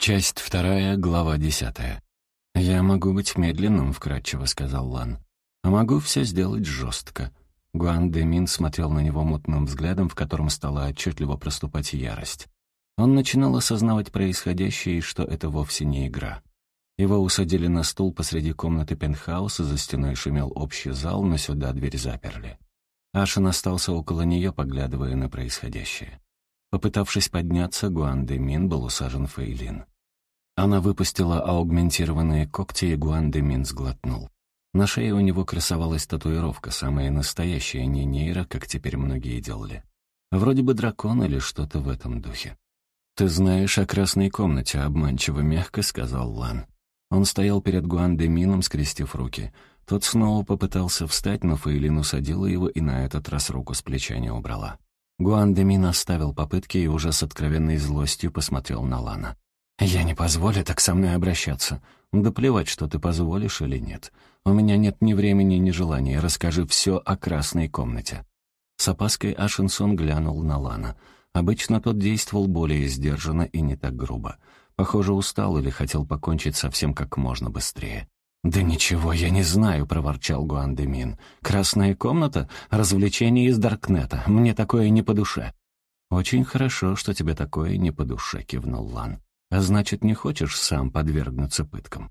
Часть вторая, глава десятая. «Я могу быть медленным», — вкратчиво сказал Лан. «А могу все сделать жестко». Гуан Демин смотрел на него мутным взглядом, в котором стала отчетливо проступать ярость. Он начинал осознавать происходящее и что это вовсе не игра. Его усадили на стул посреди комнаты пентхауса, за стеной шумел общий зал, но сюда дверь заперли. Ашин остался около нее, поглядывая на происходящее. Попытавшись подняться, Гуан Демин был усажен Фейлин. Она выпустила аугментированные когти, и Гуан Демин сглотнул. На шее у него красовалась татуировка, самая настоящая, не нейра, как теперь многие делали. Вроде бы дракон или что-то в этом духе. «Ты знаешь о красной комнате», — обманчиво мягко сказал Лан. Он стоял перед Гуан Демином, скрестив руки. Тот снова попытался встать, но Фейлин усадила его и на этот раз руку с плеча не убрала. Гуан Демин оставил попытки и уже с откровенной злостью посмотрел на Лана. «Я не позволю так со мной обращаться. Да плевать, что ты позволишь или нет. У меня нет ни времени, ни желания. Расскажи все о красной комнате». С опаской Ашинсон глянул на Лана. Обычно тот действовал более сдержанно и не так грубо. Похоже, устал или хотел покончить совсем как можно быстрее. «Да ничего я не знаю», — проворчал Гуандемин. «Красная комната? Развлечение из Даркнета. Мне такое не по душе». «Очень хорошо, что тебе такое не по душе», — кивнул Лан. А значит, не хочешь сам подвергнуться пыткам?»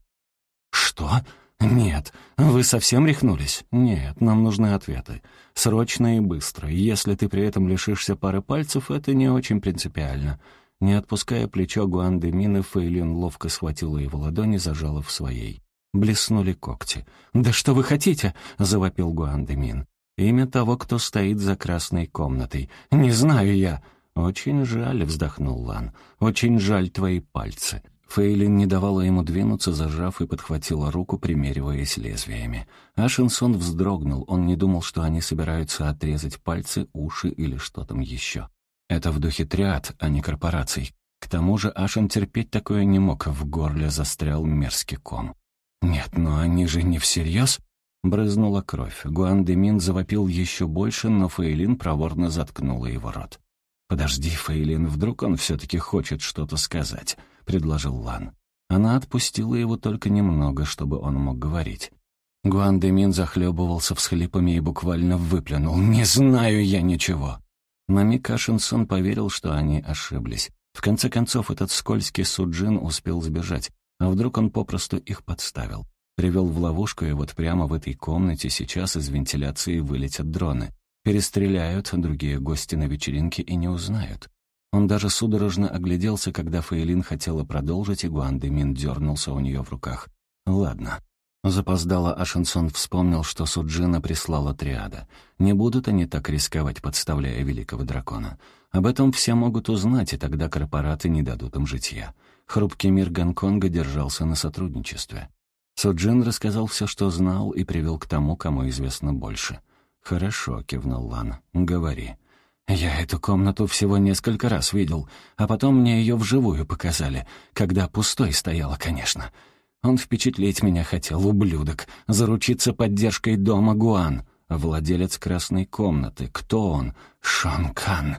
«Что? Нет. Вы совсем рехнулись? Нет, нам нужны ответы. Срочно и быстро. Если ты при этом лишишься пары пальцев, это не очень принципиально». Не отпуская плечо Гуанды Мины, Фейлин ловко схватила его ладони, зажала в своей. Блеснули когти. «Да что вы хотите?» — завопил Гуанды Мин. «Имя того, кто стоит за красной комнатой. Не знаю я». «Очень жаль», — вздохнул Лан. «Очень жаль твои пальцы». Фейлин не давала ему двинуться, зажав и подхватила руку, примериваясь лезвиями. Ашинсон вздрогнул, он не думал, что они собираются отрезать пальцы, уши или что там еще. Это в духе триад, а не корпораций. К тому же Ашин терпеть такое не мог, в горле застрял мерзкий ком. «Нет, но они же не всерьез?» Брызнула кровь. Гуан Демин завопил еще больше, но Фейлин проворно заткнула его рот. «Подожди, Фейлин, вдруг он все-таки хочет что-то сказать», — предложил Лан. Она отпустила его только немного, чтобы он мог говорить. Гуан Демин захлебывался всхлипами и буквально выплюнул. «Не знаю я ничего». На миг Ашинсон поверил, что они ошиблись. В конце концов, этот скользкий Суджин успел сбежать, а вдруг он попросту их подставил. Привел в ловушку, и вот прямо в этой комнате сейчас из вентиляции вылетят дроны. Перестреляют другие гости на вечеринке и не узнают. Он даже судорожно огляделся, когда Фейлин хотела продолжить, и Гуандемин дернулся у нее в руках. «Ладно». Запоздало Ашенсон вспомнил, что Суджина прислала триада. Не будут они так рисковать, подставляя великого дракона. Об этом все могут узнать, и тогда корпораты не дадут им житья. Хрупкий мир Гонконга держался на сотрудничестве. Суджин рассказал все, что знал, и привел к тому, кому известно больше — «Хорошо», — кивнул Лан. «Говори». «Я эту комнату всего несколько раз видел, а потом мне ее вживую показали, когда пустой стояла, конечно. Он впечатлить меня хотел, ублюдок, заручиться поддержкой дома Гуан. Владелец красной комнаты. Кто он? Шон Кан».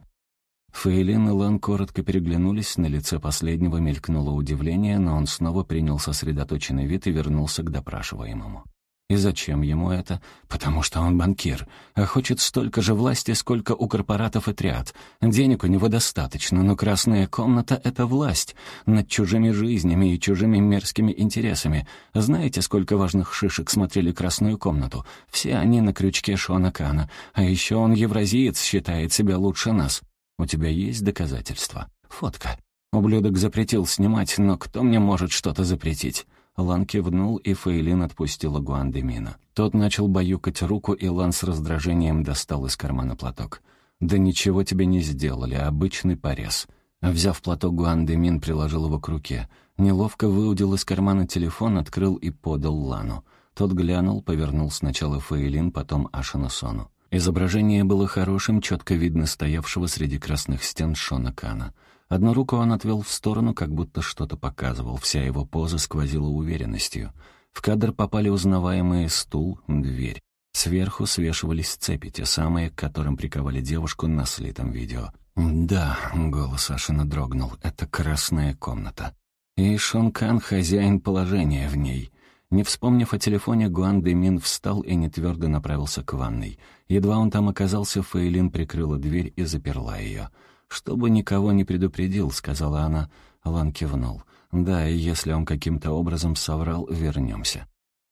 Фейлин и Лан коротко переглянулись, на лице последнего мелькнуло удивление, но он снова принял сосредоточенный вид и вернулся к допрашиваемому. И зачем ему это? Потому что он банкир, а хочет столько же власти, сколько у корпоратов и триад. Денег у него достаточно, но красная комната — это власть над чужими жизнями и чужими мерзкими интересами. Знаете, сколько важных шишек смотрели красную комнату? Все они на крючке Шона Кана. А еще он евразиец, считает себя лучше нас. У тебя есть доказательства? Фотка. Ублюдок запретил снимать, но кто мне может что-то запретить? Лан кивнул, и Фейлин отпустила Гуандемина. Тот начал баюкать руку, и Лан с раздражением достал из кармана платок. «Да ничего тебе не сделали, обычный порез». Взяв платок, Гуандемин приложил его к руке. Неловко выудил из кармана телефон, открыл и подал Лану. Тот глянул, повернул сначала Фейлин, потом Ашанасону. Изображение было хорошим, четко видно стоявшего среди красных стен Шона Кана — Одну руку он отвел в сторону, как будто что-то показывал. Вся его поза сквозила уверенностью. В кадр попали узнаваемые стул, дверь. Сверху свешивались цепи, те самые, к которым приковали девушку на слитом видео. «Да», — голос Ашина дрогнул, — «это красная комната». И Шон Кан — хозяин положения в ней. Не вспомнив о телефоне, Гуан Демин встал и нетвердо направился к ванной. Едва он там оказался, Фейлин прикрыла дверь и заперла ее. «Чтобы никого не предупредил», — сказала она. Лан кивнул. «Да, и если он каким-то образом соврал, вернемся».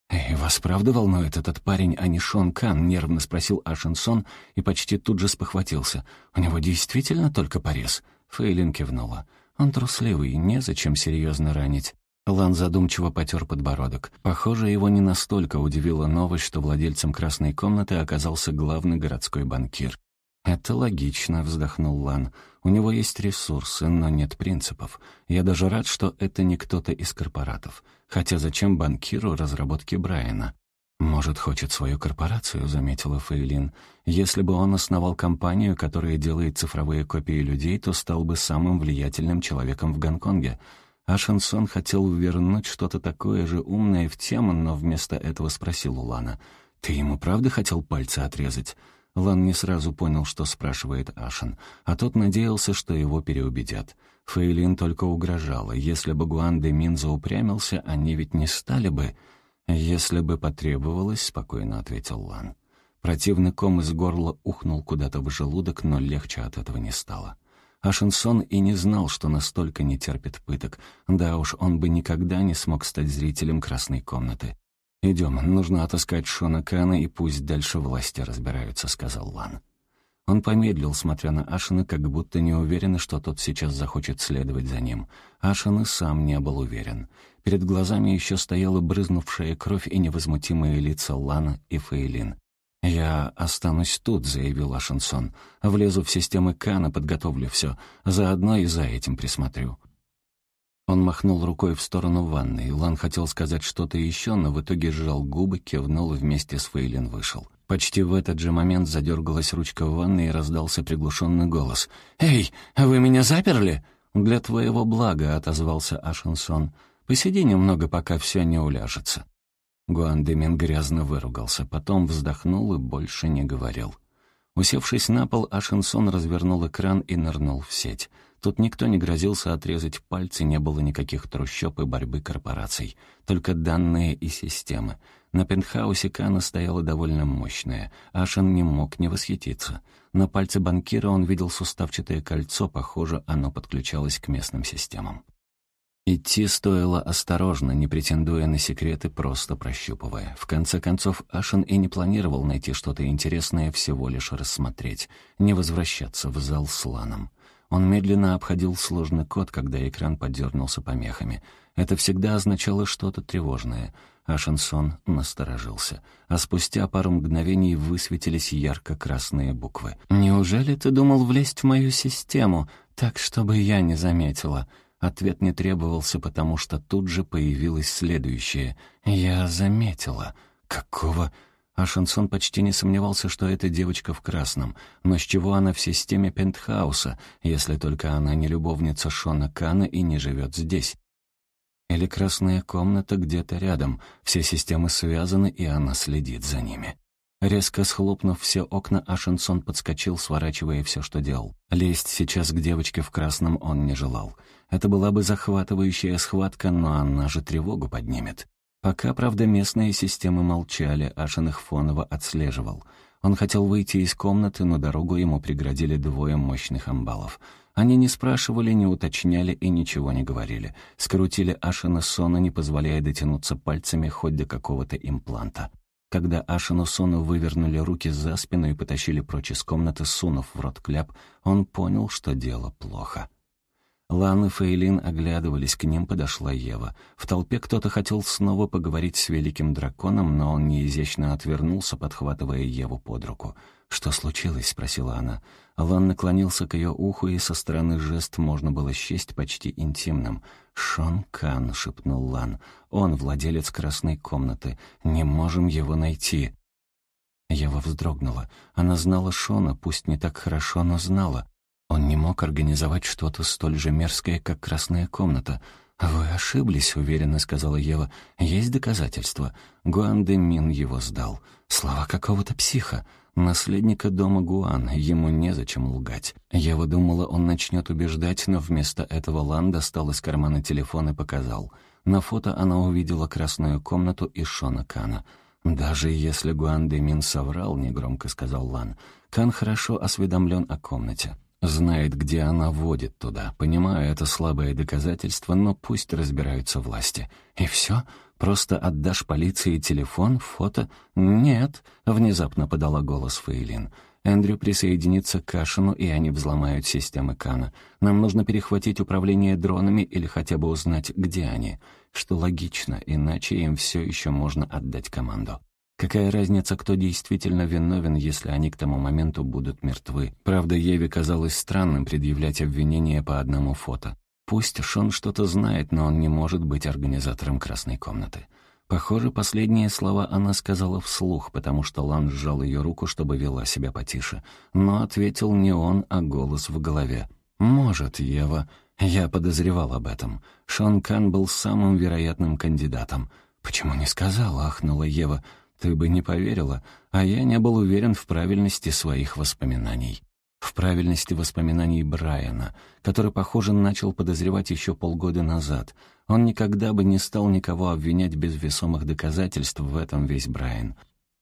«Эй, вас правда волнует этот парень, а не Шон Кан?» — нервно спросил Ашенсон и почти тут же спохватился. «У него действительно только порез?» Фейлин кивнула. «Он трусливый, незачем серьезно ранить. Лан задумчиво потер подбородок. Похоже, его не настолько удивила новость, что владельцем красной комнаты оказался главный городской банкир. «Это логично», — вздохнул Лан. «У него есть ресурсы, но нет принципов. Я даже рад, что это не кто-то из корпоратов. Хотя зачем банкиру разработки Брайана?» «Может, хочет свою корпорацию», — заметила Фейлин. «Если бы он основал компанию, которая делает цифровые копии людей, то стал бы самым влиятельным человеком в Гонконге. А Шансон хотел вернуть что-то такое же умное в тему, но вместо этого спросил у Лана. «Ты ему правда хотел пальцы отрезать?» Лан не сразу понял, что спрашивает Ашен, а тот надеялся, что его переубедят. Фейлин только угрожала. Если бы Гуан де Мин заупрямился, они ведь не стали бы... «Если бы потребовалось», — спокойно ответил Лан. Противный ком из горла ухнул куда-то в желудок, но легче от этого не стало. А Шинсон и не знал, что настолько не терпит пыток. Да уж, он бы никогда не смог стать зрителем «Красной комнаты». «Идем, нужно отыскать Шона Кана, и пусть дальше власти разбираются», — сказал Лан. Он помедлил, смотря на Ашина, как будто не уверен, что тот сейчас захочет следовать за ним. Ашин и сам не был уверен. Перед глазами еще стояла брызнувшая кровь и невозмутимые лица Лана и Фейлин. «Я останусь тут», — заявил Ашенсон. «Влезу в системы Кана, подготовлю все. Заодно и за этим присмотрю». Он махнул рукой в сторону ванной. Лан хотел сказать что-то еще, но в итоге сжал губы, кивнул и вместе с Фейлин вышел. Почти в этот же момент задергалась ручка в ванной и раздался приглушенный голос. «Эй, вы меня заперли?» «Для твоего блага», — отозвался Ашенсон. «Посиди немного, пока все не уляжется». Гуандемин грязно выругался, потом вздохнул и больше не говорил. Усевшись на пол, Ашинсон развернул экран и нырнул в сеть. Тут никто не грозился отрезать пальцы, не было никаких трущоб и борьбы корпораций, только данные и системы. На пентхаусе Кана стояла довольно мощная. Ашин не мог не восхититься. На пальце банкира он видел суставчатое кольцо, похоже, оно подключалось к местным системам. Идти стоило осторожно, не претендуя на секреты, просто прощупывая. В конце концов, Ашен и не планировал найти что-то интересное, всего лишь рассмотреть, не возвращаться в зал с Ланом. Он медленно обходил сложный код, когда экран подернулся помехами. Это всегда означало что-то тревожное. Ашенсон насторожился, а спустя пару мгновений высветились ярко-красные буквы. «Неужели ты думал влезть в мою систему, так, чтобы я не заметила?» Ответ не требовался, потому что тут же появилось следующее. «Я заметила». «Какого?» А Шансон почти не сомневался, что это девочка в красном. Но с чего она в системе пентхауса, если только она не любовница Шона Кана и не живет здесь? Или красная комната где-то рядом, все системы связаны, и она следит за ними. Резко схлопнув все окна, Ашенсон подскочил, сворачивая все, что делал. Лезть сейчас к девочке в красном он не желал. Это была бы захватывающая схватка, но она же тревогу поднимет. Пока, правда, местные системы молчали, Ашин их фоново отслеживал. Он хотел выйти из комнаты, но дорогу ему преградили двое мощных амбалов. Они не спрашивали, не уточняли и ничего не говорили. Скрутили Ашина Сона, не позволяя дотянуться пальцами хоть до какого-то импланта. Когда Ашину Сону вывернули руки за спину и потащили прочь из комнаты, сунув в рот кляп, он понял, что дело плохо. Лан и Фейлин оглядывались, к ним подошла Ева. В толпе кто-то хотел снова поговорить с великим драконом, но он неизящно отвернулся, подхватывая Еву под руку. «Что случилось?» — спросила она. Лан наклонился к ее уху, и со стороны жест можно было счесть почти интимным. «Шон Кан», — шепнул Лан. «Он владелец красной комнаты. Не можем его найти». Ева вздрогнула. Она знала Шона, пусть не так хорошо, но знала. Он не мог организовать что-то столь же мерзкое, как красная комната. «Вы ошиблись», — уверенно сказала Ева. «Есть доказательства. Гуан де Мин его сдал. Слова какого-то психа. Наследника дома Гуан, ему незачем лгать. Ева думала, он начнет убеждать, но вместо этого Лан достал из кармана телефон и показал. На фото она увидела красную комнату и Шона Кана. «Даже если Гуан де Мин соврал», — негромко сказал Лан, — «Кан хорошо осведомлен о комнате. Знает, где она водит туда. Понимаю, это слабое доказательство, но пусть разбираются власти. И все? Просто отдашь полиции телефон, фото? Нет, внезапно подала голос Фейлин. Эндрю присоединится к Кашину, и они взломают системы Кана. Нам нужно перехватить управление дронами или хотя бы узнать, где они. Что логично, иначе им все еще можно отдать команду. Какая разница, кто действительно виновен, если они к тому моменту будут мертвы? Правда, Еве казалось странным предъявлять обвинения по одному фото. Пусть Шон что-то знает, но он не может быть организатором красной комнаты. Похоже, последние слова она сказала вслух, потому что Лан сжал ее руку, чтобы вела себя потише. Но ответил не он, а голос в голове. «Может, Ева. Я подозревал об этом. Шон Кан был самым вероятным кандидатом». «Почему не сказала?» — ахнула Ева. Ты бы не поверила, а я не был уверен в правильности своих воспоминаний. В правильности воспоминаний Брайана, который, похоже, начал подозревать еще полгода назад. Он никогда бы не стал никого обвинять без весомых доказательств, в этом весь Брайан.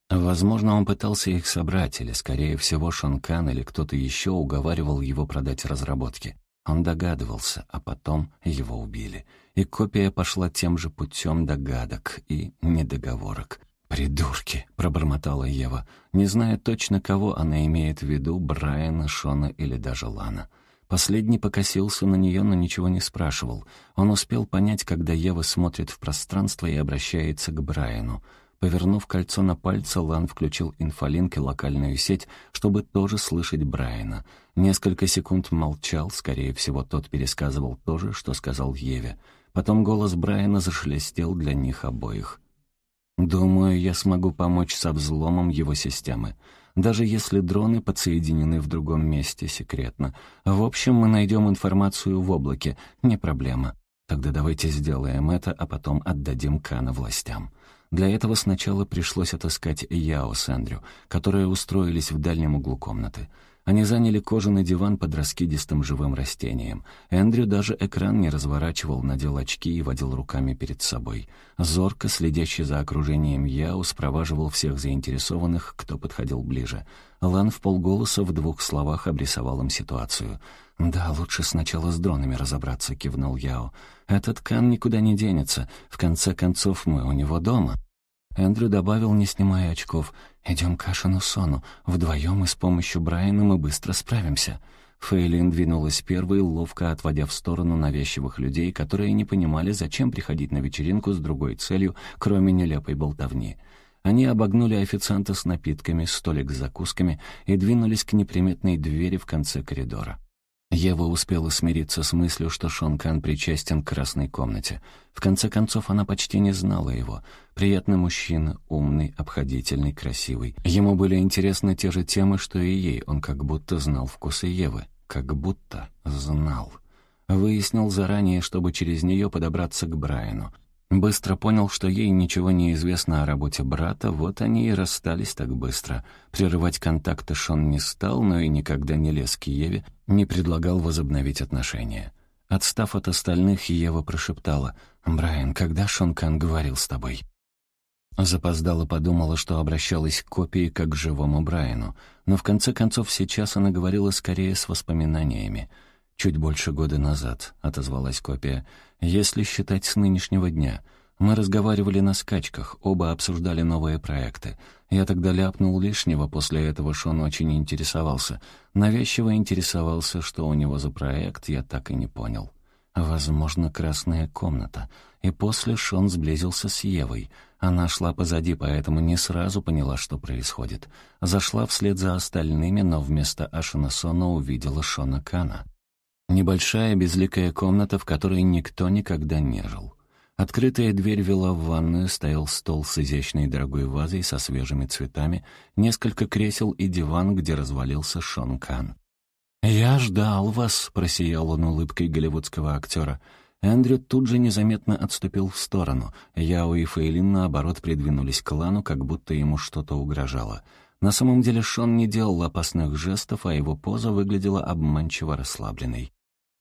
Возможно, он пытался их собрать, или, скорее всего, Шонкан или кто-то еще уговаривал его продать разработки. Он догадывался, а потом его убили. И копия пошла тем же путем догадок и недоговорок. «Придурки!» — пробормотала Ева, не зная точно, кого она имеет в виду, Брайана, Шона или даже Лана. Последний покосился на нее, но ничего не спрашивал. Он успел понять, когда Ева смотрит в пространство и обращается к Брайану. Повернув кольцо на пальце, Лан включил инфолинк и локальную сеть, чтобы тоже слышать Брайана. Несколько секунд молчал, скорее всего, тот пересказывал то же, что сказал Еве. Потом голос Брайана зашелестел для них обоих. Думаю, я смогу помочь со взломом его системы. Даже если дроны подсоединены в другом месте секретно. В общем, мы найдем информацию в облаке, не проблема. Тогда давайте сделаем это, а потом отдадим Кана властям. Для этого сначала пришлось отыскать Яо с Эндрю, которые устроились в дальнем углу комнаты. Они заняли кожаный диван под раскидистым живым растением. Эндрю даже экран не разворачивал, надел очки и водил руками перед собой. Зорко, следящий за окружением Яу, спроваживал всех заинтересованных, кто подходил ближе. Лан в полголоса в двух словах обрисовал им ситуацию. «Да, лучше сначала с дронами разобраться», — кивнул Яо. «Этот Кан никуда не денется. В конце концов, мы у него дома». Эндрю добавил, не снимая очков, «Идем к Ашину Сону. Вдвоем и с помощью Брайана мы быстро справимся». Фейлин двинулась первой, ловко отводя в сторону навязчивых людей, которые не понимали, зачем приходить на вечеринку с другой целью, кроме нелепой болтовни. Они обогнули официанта с напитками, столик с закусками и двинулись к неприметной двери в конце коридора. Ева успела смириться с мыслью, что Шон Кан причастен к красной комнате. В конце концов, она почти не знала его. Приятный мужчина, умный, обходительный, красивый. Ему были интересны те же темы, что и ей. Он как будто знал вкусы Евы. Как будто знал. Выяснил заранее, чтобы через нее подобраться к Брайану. Быстро понял, что ей ничего не известно о работе брата, вот они и расстались так быстро. Прерывать контакты Шон не стал, но и никогда не лез к Еве, не предлагал возобновить отношения. Отстав от остальных, Ева прошептала, «Брайан, когда Шон Кан говорил с тобой?» Запоздала подумала, что обращалась к копии как к живому Брайану, но в конце концов сейчас она говорила скорее с воспоминаниями — «Чуть больше года назад», — отозвалась копия, — «если считать с нынешнего дня. Мы разговаривали на скачках, оба обсуждали новые проекты. Я тогда ляпнул лишнего, после этого Шон очень интересовался. Навязчиво интересовался, что у него за проект, я так и не понял. Возможно, красная комната. И после Шон сблизился с Евой. Она шла позади, поэтому не сразу поняла, что происходит. Зашла вслед за остальными, но вместо Ашина Сона увидела Шона Кана. Небольшая безликая комната, в которой никто никогда не жил. Открытая дверь вела в ванную, стоял стол с изящной дорогой вазой со свежими цветами, несколько кресел и диван, где развалился Шон Кан. «Я ждал вас», — просиял он улыбкой голливудского актера. Эндрю тут же незаметно отступил в сторону. Яо и Фейлин, наоборот, придвинулись к Лану, как будто ему что-то угрожало. На самом деле Шон не делал опасных жестов, а его поза выглядела обманчиво расслабленной.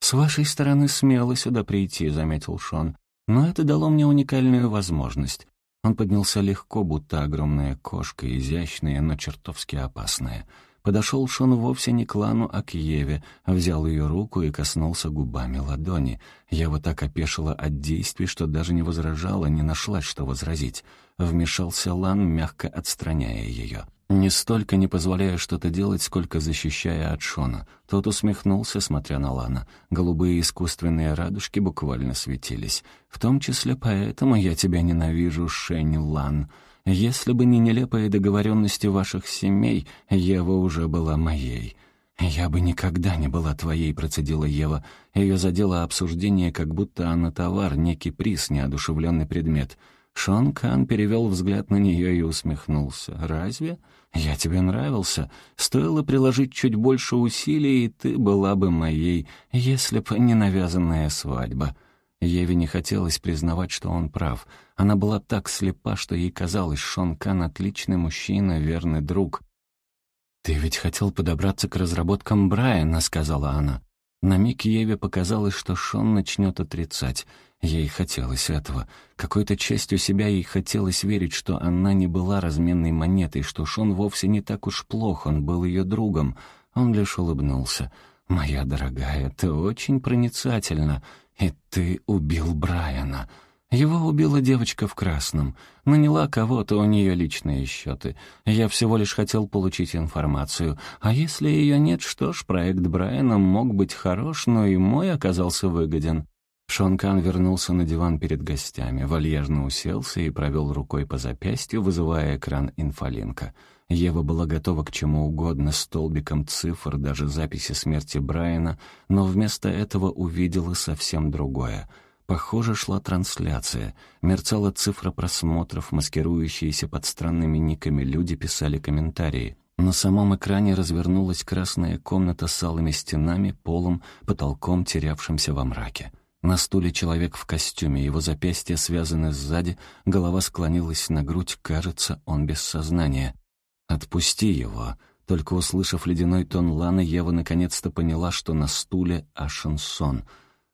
«С вашей стороны смело сюда прийти», — заметил Шон. «Но это дало мне уникальную возможность». Он поднялся легко, будто огромная кошка, изящная, но чертовски опасная. Подошел Шон вовсе не к Лану, а к Еве, взял ее руку и коснулся губами ладони. Ева так опешила от действий, что даже не возражала, не нашлась, что возразить. Вмешался Лан, мягко отстраняя ее. Не столько не позволяя что-то делать, сколько защищая от Шона. Тот усмехнулся, смотря на Лана. Голубые искусственные радужки буквально светились. «В том числе поэтому я тебя ненавижу, Шень Лан. Если бы не нелепые договоренности ваших семей, Ева уже была моей». «Я бы никогда не была твоей», — процедила Ева. Ее задело обсуждение, как будто она товар, некий приз, неодушевленный предмет. Шон Кан перевел взгляд на нее и усмехнулся. «Разве? Я тебе нравился. Стоило приложить чуть больше усилий, и ты была бы моей, если б не навязанная свадьба». Еве не хотелось признавать, что он прав. Она была так слепа, что ей казалось, Шон Кан — отличный мужчина, верный друг. «Ты ведь хотел подобраться к разработкам Брайана», — сказала она. На миг Еве показалось, что Шон начнет отрицать. Ей хотелось этого. Какой-то частью себя ей хотелось верить, что она не была разменной монетой, что Шон вовсе не так уж плох, он был ее другом. Он лишь улыбнулся. «Моя дорогая, ты очень проницательна. «И ты убил Брайана». Его убила девочка в красном. Наняла кого-то, у нее личные счеты. Я всего лишь хотел получить информацию. А если ее нет, что ж, проект Брайана мог быть хорош, но и мой оказался выгоден. Шон Кан вернулся на диван перед гостями, вальяжно уселся и провел рукой по запястью, вызывая экран инфолинка. Ева была готова к чему угодно, столбиком цифр, даже записи смерти Брайана, но вместо этого увидела совсем другое. Похоже, шла трансляция. Мерцала цифра просмотров, маскирующиеся под странными никами люди писали комментарии. На самом экране развернулась красная комната с алыми стенами, полом, потолком, терявшимся во мраке. На стуле человек в костюме, его запястья связаны сзади, голова склонилась на грудь, кажется, он без сознания. «Отпусти его». Только услышав ледяной тон Ланы, Ева наконец-то поняла, что на стуле Ашенсон.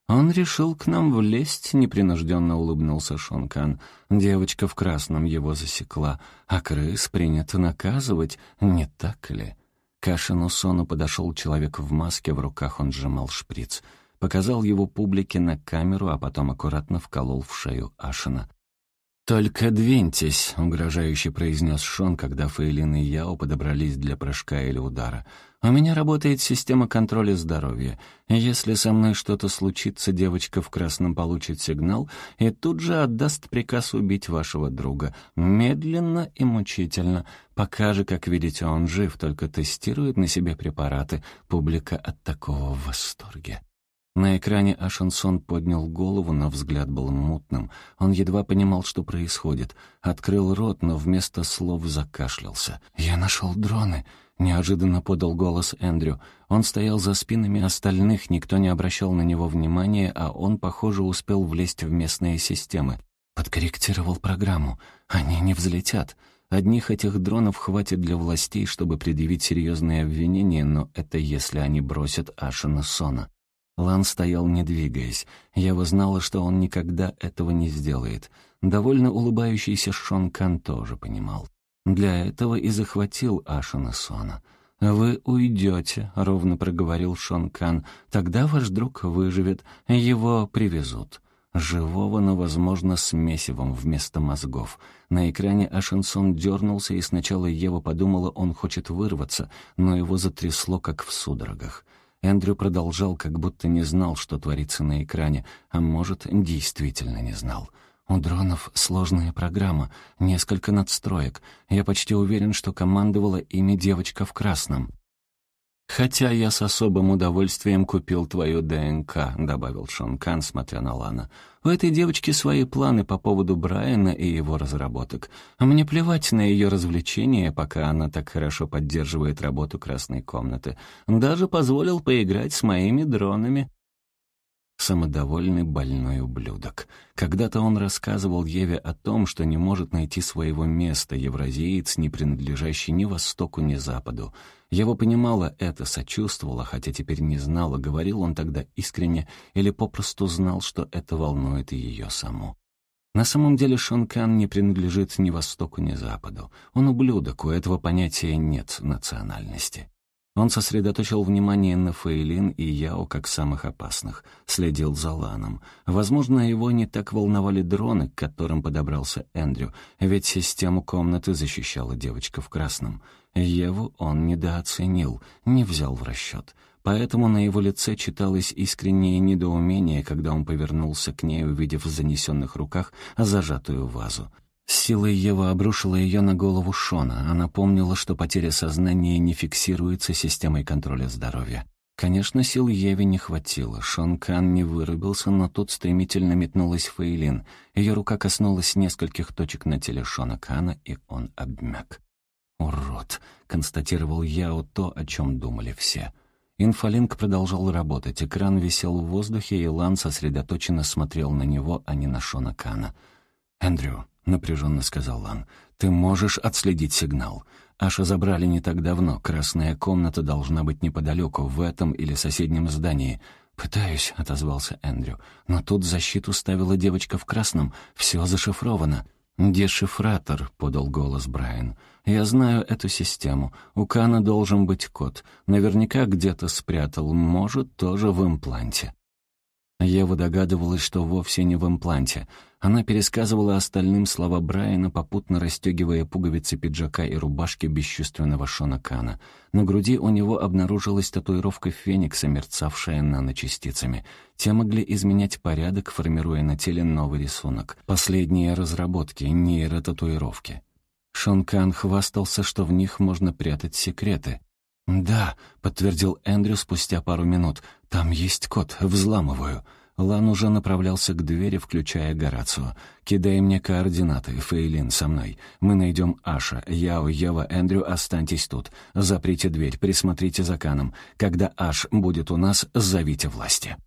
«Он решил к нам влезть», — непринужденно улыбнулся Шонкан. Девочка в красном его засекла. «А крыс принято наказывать, не так ли?» К Ашенусону подошел человек в маске, в руках он сжимал шприц. Показал его публике на камеру, а потом аккуратно вколол в шею Ашена. «Только двиньтесь», — угрожающе произнес Шон, когда Фейлин и Яо подобрались для прыжка или удара. «У меня работает система контроля здоровья. Если со мной что-то случится, девочка в красном получит сигнал и тут же отдаст приказ убить вашего друга. Медленно и мучительно. Пока же, как видите, он жив, только тестирует на себе препараты. Публика от такого в восторге». На экране Ашансон поднял голову, но взгляд был мутным. Он едва понимал, что происходит. Открыл рот, но вместо слов закашлялся. «Я нашел дроны», — неожиданно подал голос Эндрю. Он стоял за спинами остальных, никто не обращал на него внимания, а он, похоже, успел влезть в местные системы. Подкорректировал программу. Они не взлетят. Одних этих дронов хватит для властей, чтобы предъявить серьезные обвинения, но это если они бросят Ашина Сона. Лан стоял, не двигаясь. Ева знала, что он никогда этого не сделает. Довольно улыбающийся Шон Кан тоже понимал. Для этого и захватил Ашана Сона. «Вы уйдете», — ровно проговорил Шон Кан. «Тогда ваш друг выживет, его привезут». Живого, но, возможно, с месивом вместо мозгов. На экране Ашенсон дернулся, и сначала Ева подумала, он хочет вырваться, но его затрясло, как в судорогах. Эндрю продолжал, как будто не знал, что творится на экране, а может, действительно не знал. У дронов сложная программа, несколько надстроек. Я почти уверен, что командовала ими девочка в красном. «Хотя я с особым удовольствием купил твою ДНК», — добавил Шон Кан, смотря на Лана. «У этой девочки свои планы по поводу Брайана и его разработок. Мне плевать на ее развлечения, пока она так хорошо поддерживает работу Красной комнаты. Даже позволил поиграть с моими дронами». Самодовольный больной ублюдок. Когда-то он рассказывал Еве о том, что не может найти своего места, евразиец, не принадлежащий ни Востоку, ни Западу. Его понимала это, сочувствовала, хотя теперь не знала, говорил он тогда искренне или попросту знал, что это волнует ее саму. На самом деле Шонкан не принадлежит ни Востоку, ни Западу. Он ублюдок, у этого понятия нет национальности. Он сосредоточил внимание на Фейлин и Яо как самых опасных, следил за Ланом. Возможно, его не так волновали дроны, к которым подобрался Эндрю, ведь систему комнаты защищала девочка в красном. Еву он недооценил, не взял в расчет. Поэтому на его лице читалось искреннее недоумение, когда он повернулся к ней, увидев в занесенных руках зажатую вазу. Силой Ева обрушила ее на голову Шона. Она помнила, что потеря сознания не фиксируется системой контроля здоровья. Конечно, сил Еве не хватило. Шон Кан не вырубился, но тут стремительно метнулась Фейлин. Ее рука коснулась нескольких точек на теле Шона Кана, и он обмяк. «Урод!» — констатировал Яо то, о чем думали все. Инфолинк продолжал работать. Экран висел в воздухе, и Лан сосредоточенно смотрел на него, а не на Шона Кана. «Эндрю, — напряженно сказал Лан. «Ты можешь отследить сигнал. Аша забрали не так давно. Красная комната должна быть неподалеку, в этом или соседнем здании». «Пытаюсь», — отозвался Эндрю. «Но тут защиту ставила девочка в красном. Все зашифровано». «Дешифратор», — подал голос Брайан. «Я знаю эту систему. У Кана должен быть код. Наверняка где-то спрятал. Может, тоже в импланте». Ева догадывалась, что вовсе не в импланте. Она пересказывала остальным слова Брайана, попутно расстегивая пуговицы пиджака и рубашки бесчувственного Шона Кана. На груди у него обнаружилась татуировка феникса, мерцавшая наночастицами. Те могли изменять порядок, формируя на теле новый рисунок. Последние разработки, нейротатуировки. Шон Кан хвастался, что в них можно прятать секреты. «Да», — подтвердил Эндрю спустя пару минут, — «там есть код, взламываю». Лан уже направлялся к двери, включая Горацио. «Кидай мне координаты, Фейлин, со мной. Мы найдем Аша. Яо, Ева, Эндрю, останьтесь тут. Заприте дверь, присмотрите за Каном. Когда Аш будет у нас, зовите власти».